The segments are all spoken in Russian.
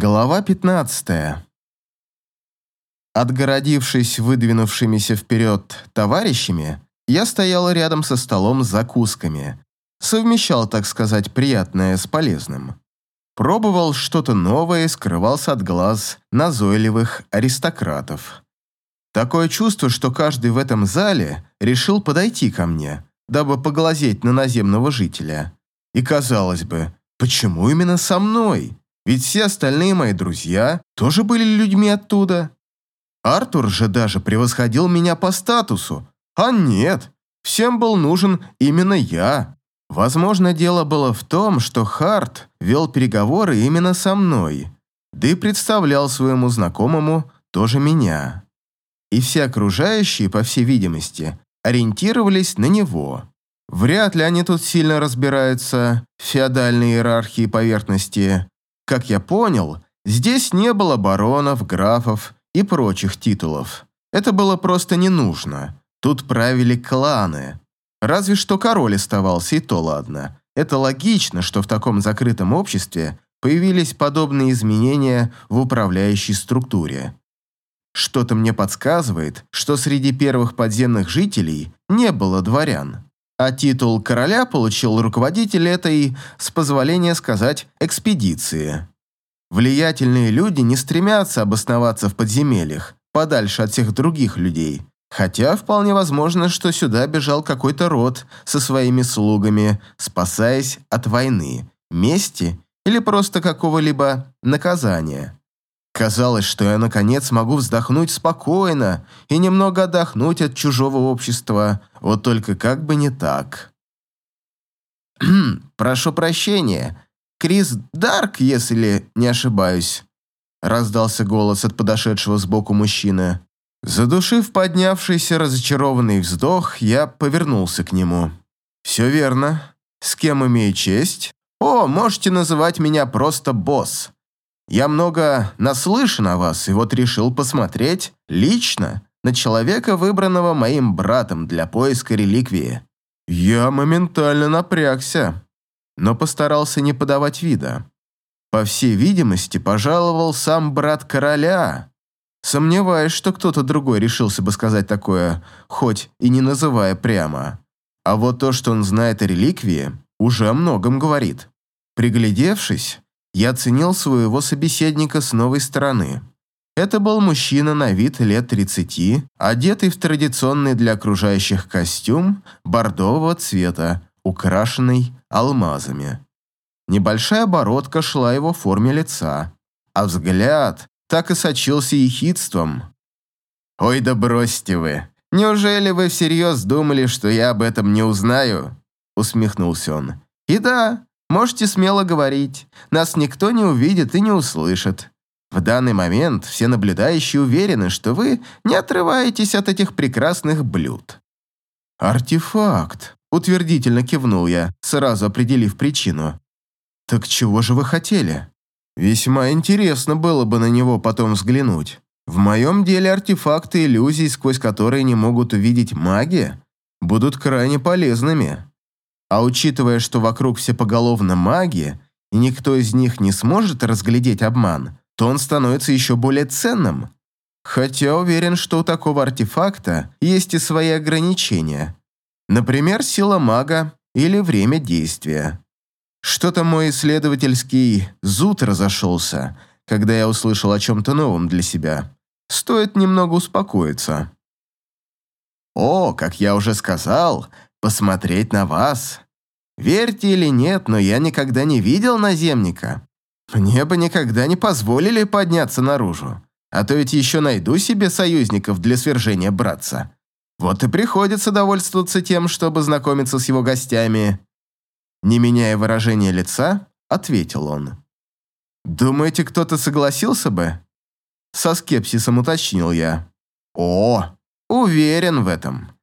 Глава 15. Отгородившись выдвинувшимися вперед товарищами, я стоял рядом со столом с закусками, совмещал, так сказать, приятное с полезным. Пробовал что-то новое и скрывался от глаз назойливых аристократов. Такое чувство, что каждый в этом зале решил подойти ко мне, дабы поглазеть на наземного жителя. И казалось бы, почему именно со мной? Ведь все остальные мои друзья тоже были людьми оттуда. Артур же даже превосходил меня по статусу. А нет, всем был нужен именно я. Возможно, дело было в том, что Харт вел переговоры именно со мной, да и представлял своему знакомому тоже меня. И все окружающие, по всей видимости, ориентировались на него. Вряд ли они тут сильно разбираются в феодальной иерархии поверхности, как я понял, здесь не было баронов, графов и прочих титулов. Это было просто не нужно. Тут правили кланы. Разве что король оставался, и то ладно. Это логично, что в таком закрытом обществе появились подобные изменения в управляющей структуре. Что-то мне подсказывает, что среди первых подземных жителей не было дворян. А титул короля получил руководитель этой, с позволения сказать, экспедиции. Влиятельные люди не стремятся обосноваться в подземельях, подальше от всех других людей. Хотя вполне возможно, что сюда бежал какой-то род со своими слугами, спасаясь от войны, мести или просто какого-либо наказания. Казалось, что я наконец могу вздохнуть спокойно и немного отдохнуть от чужого общества, вот только как бы не так. «Прошу прощения, Крис Дарк, если не ошибаюсь», раздался голос от подошедшего сбоку мужчины. Задушив поднявшийся разочарованный вздох, я повернулся к нему. «Все верно. С кем имею честь? О, можете называть меня просто босс. Я много наслышан о вас, и вот решил посмотреть лично на человека, выбранного моим братом для поиска реликвии. Я моментально напрягся, но постарался не подавать вида. По всей видимости, пожаловал сам брат короля. Сомневаюсь, что кто-то другой решился бы сказать такое, хоть и не называя прямо. А вот то, что он знает о реликвии, уже о многом говорит. Приглядевшись, я оценил своего собеседника с новой стороны. Это был мужчина на вид лет 30, одетый в традиционный для окружающих костюм бордового цвета, украшенный алмазами. Небольшая бородка шла его форме лица, а взгляд так и сочился ехидством. «Ой, да бросьте вы! Неужели вы всерьез думали, что я об этом не узнаю?» усмехнулся он. «И да, Можете смело говорить, нас никто не увидит и не услышит. В данный момент все наблюдающие уверены, что вы не отрываетесь от этих прекрасных блюд». «Артефакт», — утвердительно кивнул я, сразу определив причину. «Так чего же вы хотели?» «Весьма интересно было бы на него потом взглянуть. В моем деле артефакты иллюзий, сквозь которые не могут увидеть маги, будут крайне полезными. А учитывая, что вокруг все поголовно маги, и никто из них не сможет разглядеть обман, то он становится еще более ценным. Хотя уверен, что у такого артефакта есть и свои ограничения. Например, сила мага или время действия. Что-то мой исследовательский зуд разошелся, когда я услышал о чем-то новом для себя. Стоит немного успокоиться. О, как я уже сказал, посмотреть на вас. Верьте или нет, но я никогда не видел наземника. Мне бы никогда не позволили подняться наружу. А то ведь еще найду себе союзников для свержения братца. Вот и приходится довольствоваться тем, чтобы знакомиться с его гостями. Не меняя выражения лица, ответил он. «Думаете, кто-то согласился бы?» Со скепсисом уточнил я. «О, уверен в этом.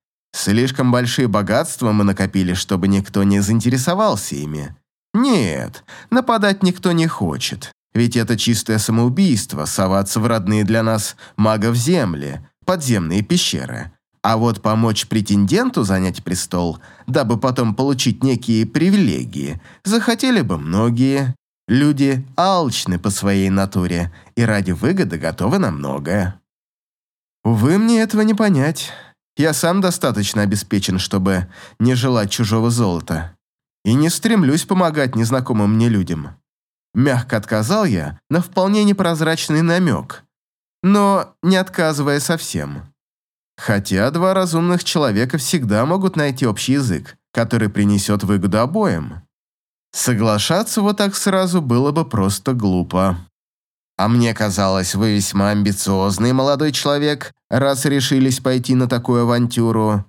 Слишком большие богатства мы накопили, чтобы никто не заинтересовался ими. Нет, нападать никто не хочет. Ведь это чистое самоубийство соваться в родные для нас магов земли, подземные пещеры. А вот помочь претенденту занять престол, дабы потом получить некие привилегии, захотели бы многие. Люди алчны по своей натуре и ради выгоды готовы на многое. Увы, мне этого не понять. Я сам достаточно обеспечен, чтобы не желать чужого золота. И не стремлюсь помогать незнакомым мне людям. Мягко отказал я на вполне непрозрачный намек, но не отказывая совсем. Хотя два разумных человека всегда могут найти общий язык, который принесет выгоду обоим. Соглашаться вот так сразу было бы просто глупо. А мне казалось, вы весьма амбициозный молодой человек, раз решились пойти на такую авантюру.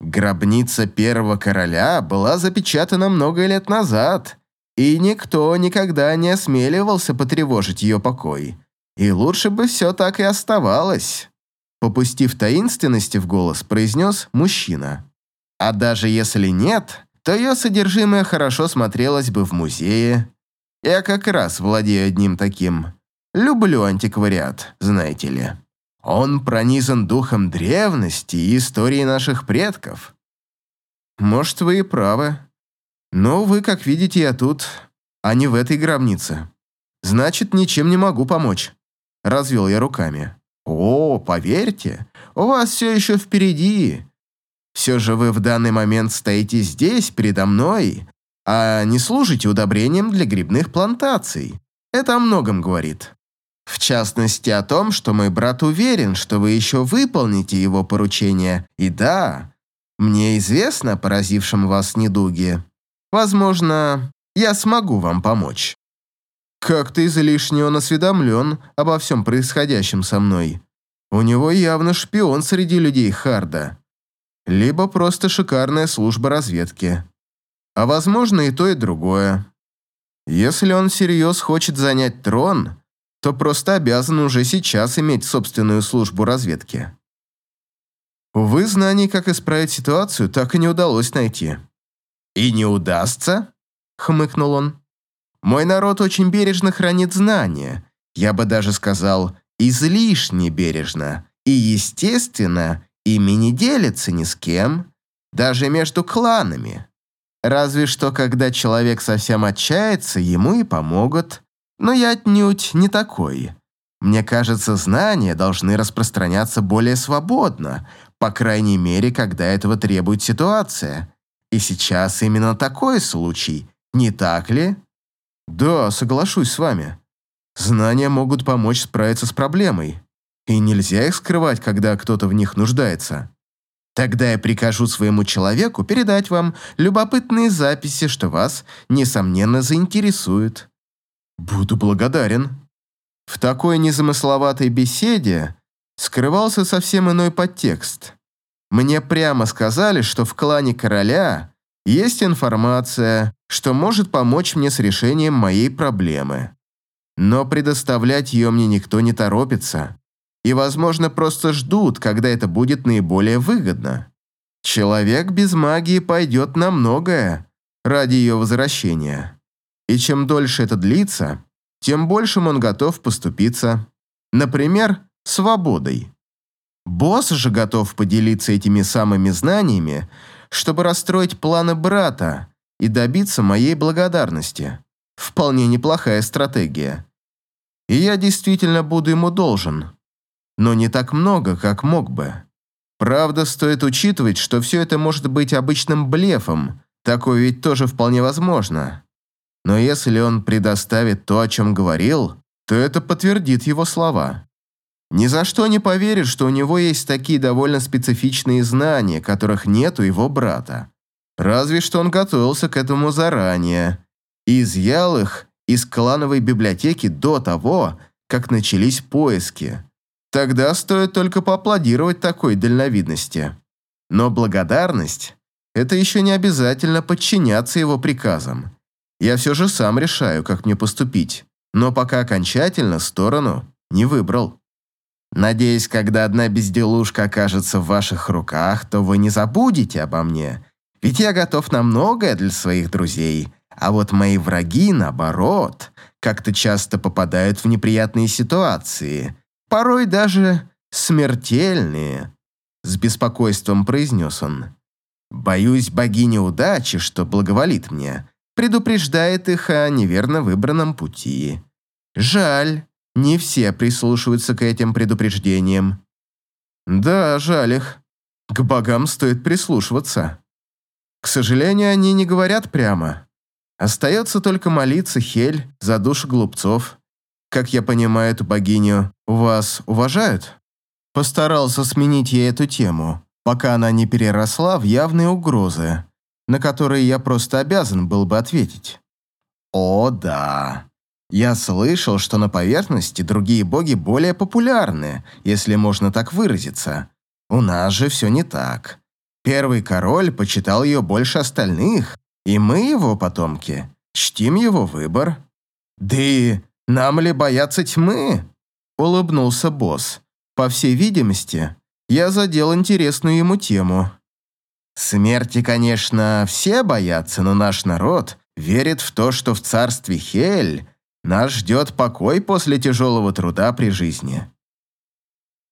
Гробница первого короля была запечатана много лет назад, и никто никогда не осмеливался потревожить ее покой. И лучше бы все так и оставалось. Попустив таинственности в голос, произнес мужчина. А даже если нет, то ее содержимое хорошо смотрелось бы в музее. Я как раз владею одним таким. Люблю антиквариат, знаете ли. Он пронизан духом древности и истории наших предков. Может, вы и правы. Но вы, как видите, я тут, а не в этой гробнице. Значит, ничем не могу помочь. Развел я руками. О, поверьте, у вас все еще впереди. Все же вы в данный момент стоите здесь, передо мной, а не служите удобрением для грибных плантаций. Это о многом говорит. В частности, о том, что мой брат уверен, что вы еще выполните его поручение. И да, мне известно о поразившем вас недуге. Возможно, я смогу вам помочь. Как-то излишне он осведомлен обо всем происходящем со мной. У него явно шпион среди людей Харда либо просто шикарная служба разведки. А возможно и то, и другое. Если он всерьез хочет занять трон, то просто обязан уже сейчас иметь собственную службу разведки. Увы, знаний, как исправить ситуацию, так и не удалось найти. «И не удастся?» — хмыкнул он. «Мой народ очень бережно хранит знания. Я бы даже сказал, излишне бережно. И, естественно, ими не делится ни с кем, даже между кланами. Разве что, когда человек совсем отчается, ему и помогут. Но я отнюдь не такой. Мне кажется, знания должны распространяться более свободно, по крайней мере, когда этого требует ситуация. И сейчас именно такой случай, не так ли? Да, соглашусь с вами. Знания могут помочь справиться с проблемой и нельзя их скрывать, когда кто-то в них нуждается. Тогда я прикажу своему человеку передать вам любопытные записи, что вас, несомненно, заинтересует. Буду благодарен. В такой незамысловатой беседе скрывался совсем иной подтекст. Мне прямо сказали, что в клане короля есть информация, что может помочь мне с решением моей проблемы. Но предоставлять ее мне никто не торопится и, возможно, просто ждут, когда это будет наиболее выгодно. Человек без магии пойдет на многое ради ее возвращения. И чем дольше это длится, тем большим он готов поступиться. Например, свободой. Босс же готов поделиться этими самыми знаниями, чтобы расстроить планы брата и добиться моей благодарности. Вполне неплохая стратегия. И я действительно буду ему должен но не так много, как мог бы. Правда, стоит учитывать, что все это может быть обычным блефом, такое ведь тоже вполне возможно. Но если он предоставит то, о чем говорил, то это подтвердит его слова. Ни за что не поверит, что у него есть такие довольно специфичные знания, которых нет у его брата. Разве что он готовился к этому заранее и изъял их из клановой библиотеки до того, как начались поиски. Тогда стоит только поаплодировать такой дальновидности. Но благодарность – это еще не обязательно подчиняться его приказам. Я все же сам решаю, как мне поступить, но пока окончательно сторону не выбрал. Надеюсь, когда одна безделушка окажется в ваших руках, то вы не забудете обо мне, ведь я готов на многое для своих друзей, а вот мои враги, наоборот, как-то часто попадают в неприятные ситуации – порой даже смертельные», — с беспокойством произнес он. «Боюсь богини удачи, что благоволит мне, предупреждает их о неверно выбранном пути. Жаль, не все прислушиваются к этим предупреждениям. Да, жаль их. К богам стоит прислушиваться. К сожалению, они не говорят прямо. Остается только молиться Хель за душу глупцов. Как я понимаю эту богиню, вас уважают? Постарался сменить ей эту тему, пока она не переросла в явные угрозы, на которые я просто обязан был бы ответить. О, да. Я слышал, что на поверхности другие боги более популярны, если можно так выразиться. У нас же все не так. Первый король почитал ее больше остальных, и мы, его потомки, чтим его выбор. Да и нам ли бояться тьмы? Улыбнулся босс. По всей видимости, я задел интересную ему тему. Смерти, конечно, все боятся, но наш народ верит в то, что в царстве Хель нас ждет покой после тяжелого труда при жизни.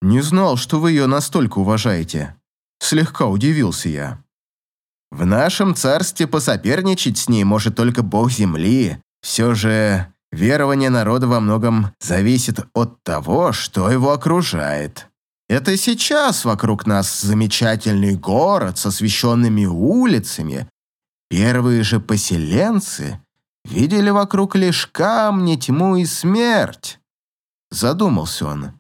Не знал, что вы ее настолько уважаете. Слегка удивился я. В нашем царстве посоперничать с ней может только бог земли. Все же верование народа во многом зависит от того, что его окружает. Это сейчас вокруг нас замечательный город с освещенными улицами. Первые же поселенцы видели вокруг лишь камни, тьму и смерть. Задумался он.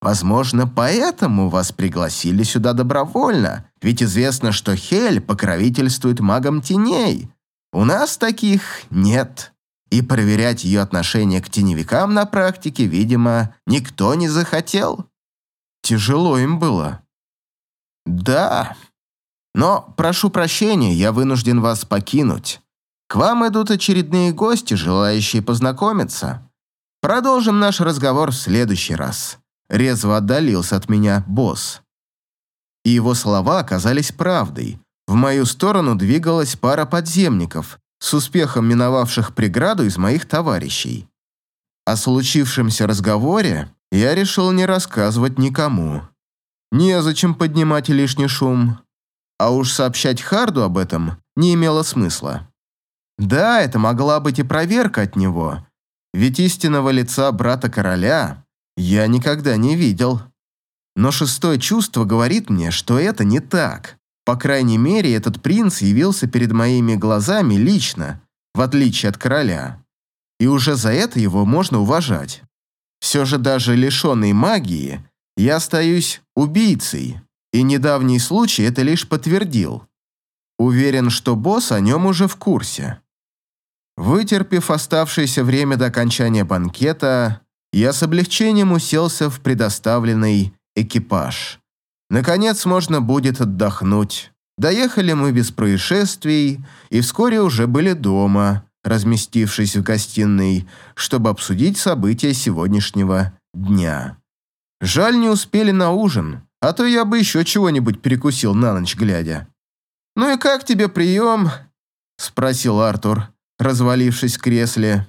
Возможно, поэтому вас пригласили сюда добровольно, ведь известно, что Хель покровительствует магам теней. У нас таких нет. И проверять ее отношение к теневикам на практике, видимо, никто не захотел. Тяжело им было. Да. Но, прошу прощения, я вынужден вас покинуть. К вам идут очередные гости, желающие познакомиться. Продолжим наш разговор в следующий раз. Резво отдалился от меня босс. И его слова оказались правдой. В мою сторону двигалась пара подземников, с успехом миновавших преграду из моих товарищей. О случившемся разговоре я решил не рассказывать никому. Незачем поднимать лишний шум. А уж сообщать Харду об этом не имело смысла. Да, это могла быть и проверка от него, ведь истинного лица брата короля я никогда не видел. Но шестое чувство говорит мне, что это не так. По крайней мере, этот принц явился перед моими глазами лично, в отличие от короля. И уже за это его можно уважать. Все же даже лишенный магии, я остаюсь убийцей, и недавний случай это лишь подтвердил. Уверен, что босс о нем уже в курсе. Вытерпев оставшееся время до окончания банкета, я с облегчением уселся в предоставленный экипаж. Наконец можно будет отдохнуть. Доехали мы без происшествий и вскоре уже были дома, разместившись в гостиной, чтобы обсудить события сегодняшнего дня. Жаль, не успели на ужин, а то я бы еще чего-нибудь перекусил на ночь глядя. «Ну и как тебе прием?» – спросил Артур развалившись в кресле.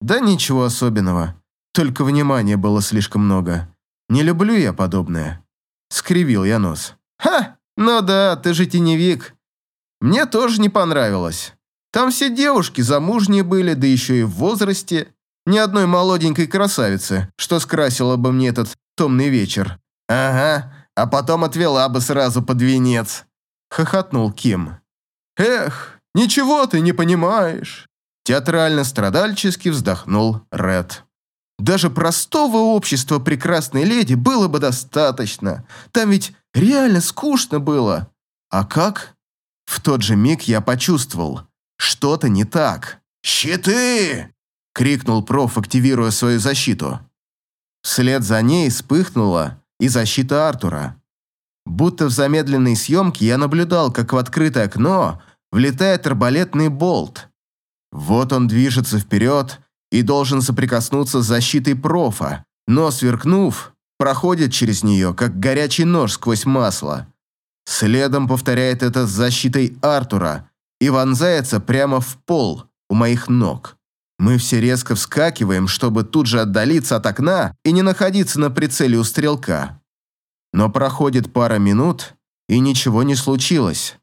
Да ничего особенного, только внимания было слишком много. Не люблю я подобное. Скривил я нос. Ха, ну да, ты же теневик. Мне тоже не понравилось. Там все девушки замужние были, да еще и в возрасте. Ни одной молоденькой красавицы, что скрасила бы мне этот томный вечер. Ага, а потом отвела бы сразу под венец. Хохотнул Ким. Эх, «Ничего ты не понимаешь!» Театрально-страдальчески вздохнул Ред. «Даже простого общества прекрасной леди было бы достаточно. Там ведь реально скучно было. А как?» В тот же миг я почувствовал, что-то не так. «Щиты!» — крикнул проф, активируя свою защиту. Вслед за ней вспыхнула и защита Артура. Будто в замедленной съемке я наблюдал, как в открытое окно влетает арбалетный болт. Вот он движется вперед и должен соприкоснуться с защитой профа, но, сверкнув, проходит через нее, как горячий нож сквозь масло. Следом повторяет это с защитой Артура и вонзается прямо в пол у моих ног. Мы все резко вскакиваем, чтобы тут же отдалиться от окна и не находиться на прицеле у стрелка. Но проходит пара минут, и ничего не случилось.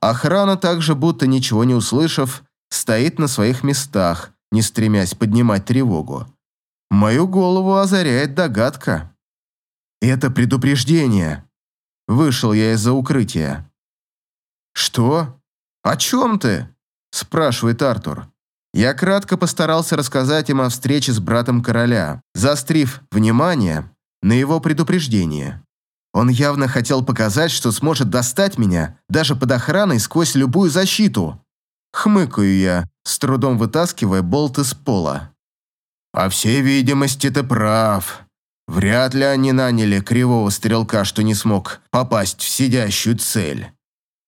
Охрана также, будто ничего не услышав, стоит на своих местах, не стремясь поднимать тревогу. Мою голову озаряет догадка. «Это предупреждение!» Вышел я из-за укрытия. «Что? О чем ты?» спрашивает Артур. Я кратко постарался рассказать им о встрече с братом короля, заострив внимание на его предупреждение. Он явно хотел показать, что сможет достать меня даже под охраной сквозь любую защиту. Хмыкаю я, с трудом вытаскивая болт из пола. «По всей видимости, ты прав. Вряд ли они наняли кривого стрелка, что не смог попасть в сидящую цель».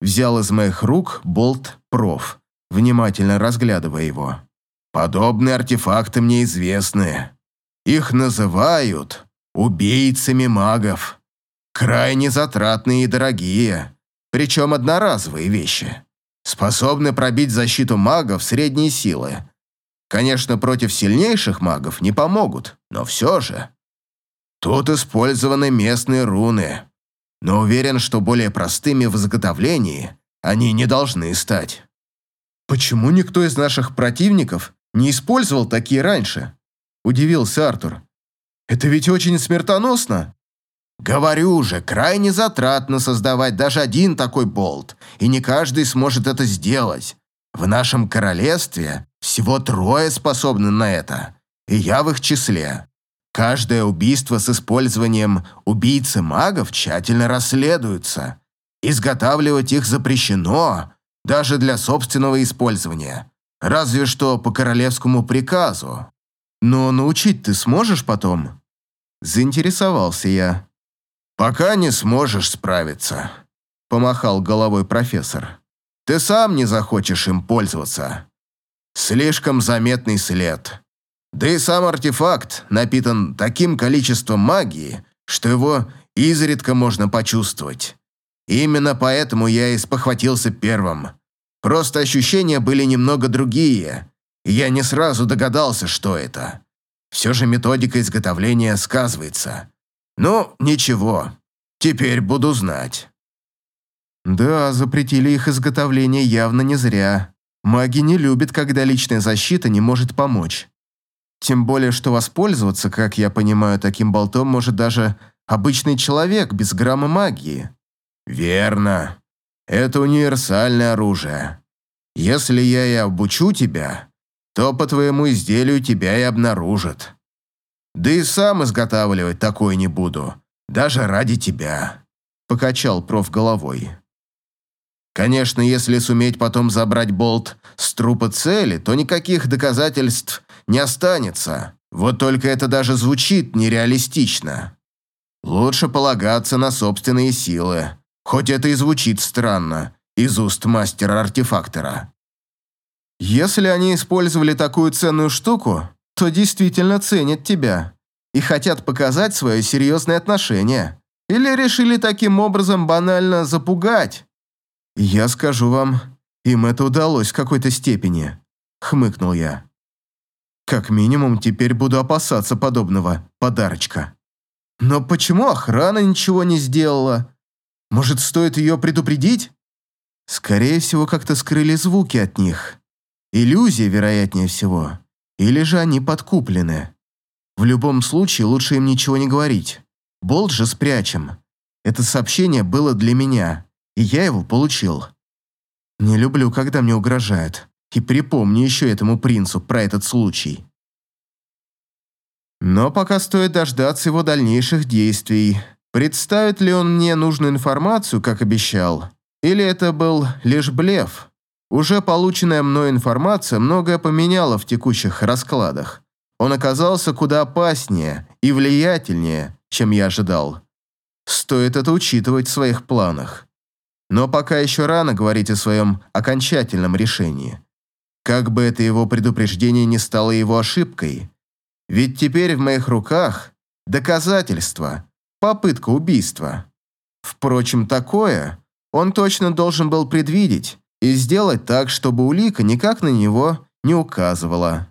Взял из моих рук болт проф внимательно разглядывая его. «Подобные артефакты мне известны. Их называют убийцами магов. Крайне затратные и дорогие, причем одноразовые вещи. Способны пробить защиту магов средней силы. Конечно, против сильнейших магов не помогут, но все же. Тут использованы местные руны, но уверен, что более простыми в изготовлении они не должны стать. «Почему никто из наших противников не использовал такие раньше?» – удивился Артур. «Это ведь очень смертоносно!» «Говорю же, крайне затратно создавать даже один такой болт, и не каждый сможет это сделать. В нашем королевстве всего трое способны на это, и я в их числе. Каждое убийство с использованием убийцы магов тщательно расследуется. Изготавливать их запрещено, даже для собственного использования. Разве что по королевскому приказу. Но научить ты сможешь потом? Заинтересовался я. Пока не сможешь справиться, помахал головой профессор. Ты сам не захочешь им пользоваться. Слишком заметный след. Да и сам артефакт напитан таким количеством магии, что его изредка можно почувствовать. Именно поэтому я и спохватился первым. Просто ощущения были немного другие, и я не сразу догадался, что это. Все же методика изготовления сказывается. Ну, ничего, теперь буду знать. Да, запретили их изготовление явно не зря. Маги не любят, когда личная защита не может помочь. Тем более, что воспользоваться, как я понимаю, таким болтом может даже обычный человек без грамма магии. Верно. Это универсальное оружие. Если я и обучу тебя, то по твоему изделию тебя и обнаружат. Да и сам изготавливать такое не буду, даже ради тебя», – покачал проф головой. «Конечно, если суметь потом забрать болт с трупа цели, то никаких доказательств не останется. Вот только это даже звучит нереалистично. Лучше полагаться на собственные силы, Хоть это и звучит странно, из уст мастера-артефактора. Если они использовали такую ценную штуку, то действительно ценят тебя и хотят показать свое серьезное отношение. Или решили таким образом банально запугать. Я скажу вам, им это удалось в какой-то степени, хмыкнул я. Как минимум, теперь буду опасаться подобного подарочка. Но почему охрана ничего не сделала? Может, стоит ее предупредить? Скорее всего, как-то скрыли звуки от них. Иллюзия, вероятнее всего. Или же они подкуплены. В любом случае, лучше им ничего не говорить. Болт же спрячем. Это сообщение было для меня, и я его получил. Не люблю, когда мне угрожают. И припомню еще этому принцу про этот случай. Но пока стоит дождаться его дальнейших действий. Представит ли он мне нужную информацию, как обещал? Или это был лишь блеф? Уже полученная мной информация многое поменяла в текущих раскладах. Он оказался куда опаснее и влиятельнее, чем я ожидал. Стоит это учитывать в своих планах. Но пока еще рано говорить о своем окончательном решении. Как бы это его предупреждение не стало его ошибкой. Ведь теперь в моих руках доказательства, попытка убийства. Впрочем, такое он точно должен был предвидеть и сделать так, чтобы улика никак на него не указывала.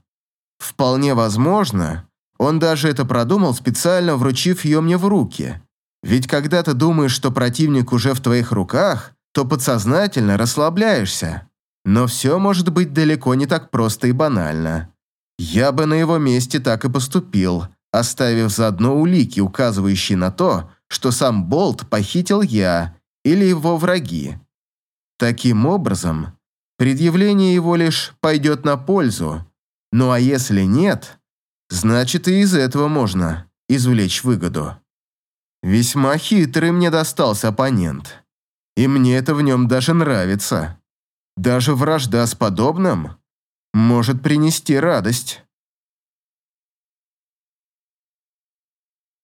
Вполне возможно, он даже это продумал, специально вручив ее мне в руки. Ведь когда ты думаешь, что противник уже в твоих руках, то подсознательно расслабляешься. Но все может быть далеко не так просто и банально. Я бы на его месте так и поступил, оставив заодно улики, указывающие на то, что сам Болт похитил я или его враги. Таким образом, предъявление его лишь пойдет на пользу. Ну а если нет, значит и из этого можно извлечь выгоду. Весьма хитрый мне достался оппонент. И мне это в нем даже нравится. Даже вражда с подобным может принести радость.